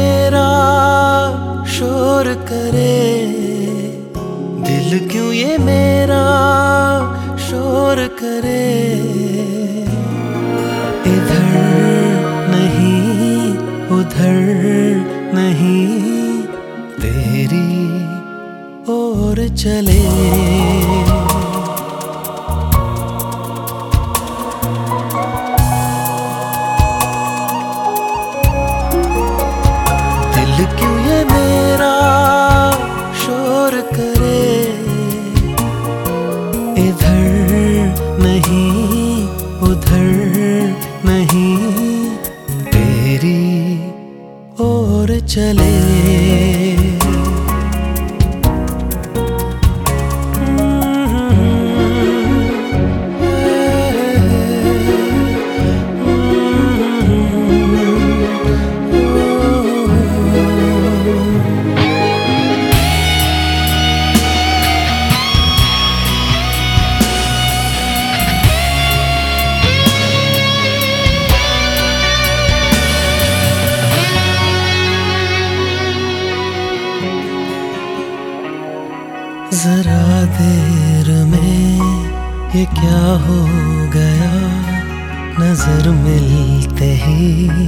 मेरा शोर करे। दिल क्यों ये मेरा शोर करे? इधर नहीं, उधर नहीं। तेरी और चले चले। जरा देर में ये क्या हो गया? नज़र मिलते ही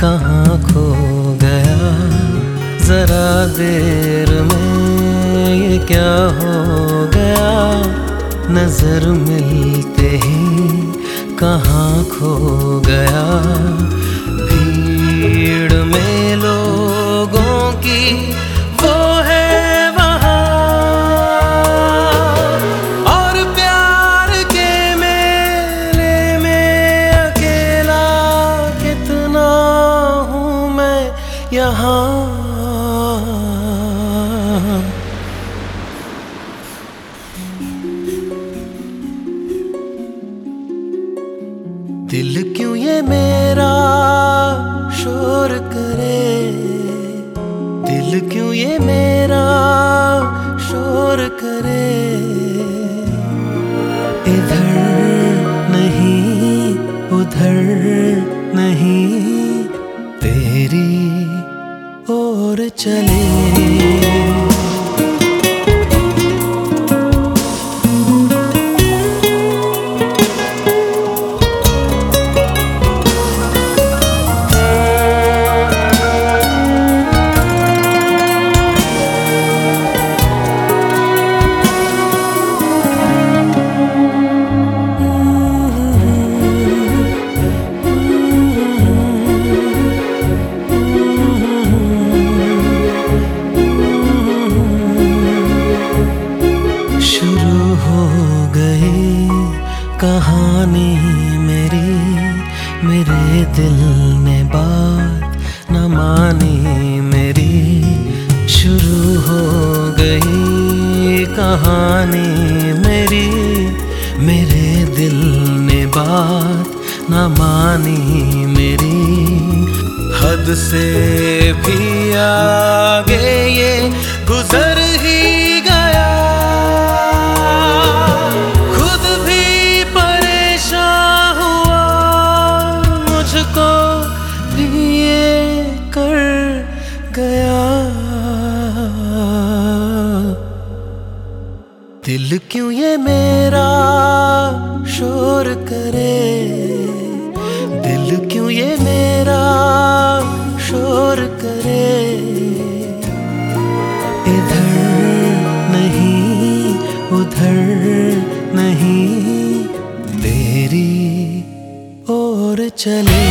कहाँ खो गया? जरा देर में ये क्या हो गया? नज़र मिलते ही कहाँ खो गया? यहाँ दिल क्यों ये मेरा शोर करे? दिल क्यों ये मेरा शोर करे? इधर नहीं, उधर नहीं। चले कहानी मेरी, मेरे दिल ने बात न मानी मेरी। शुरू हो गई कहानी मेरी, मेरे दिल ने बात न मानी मेरी। हद से भी आगे दिल क्यों ये मेरा शोर करे? दिल क्यों ये मेरा शोर करे? इधर नहीं, उधर नहीं, तेरी ओर चले।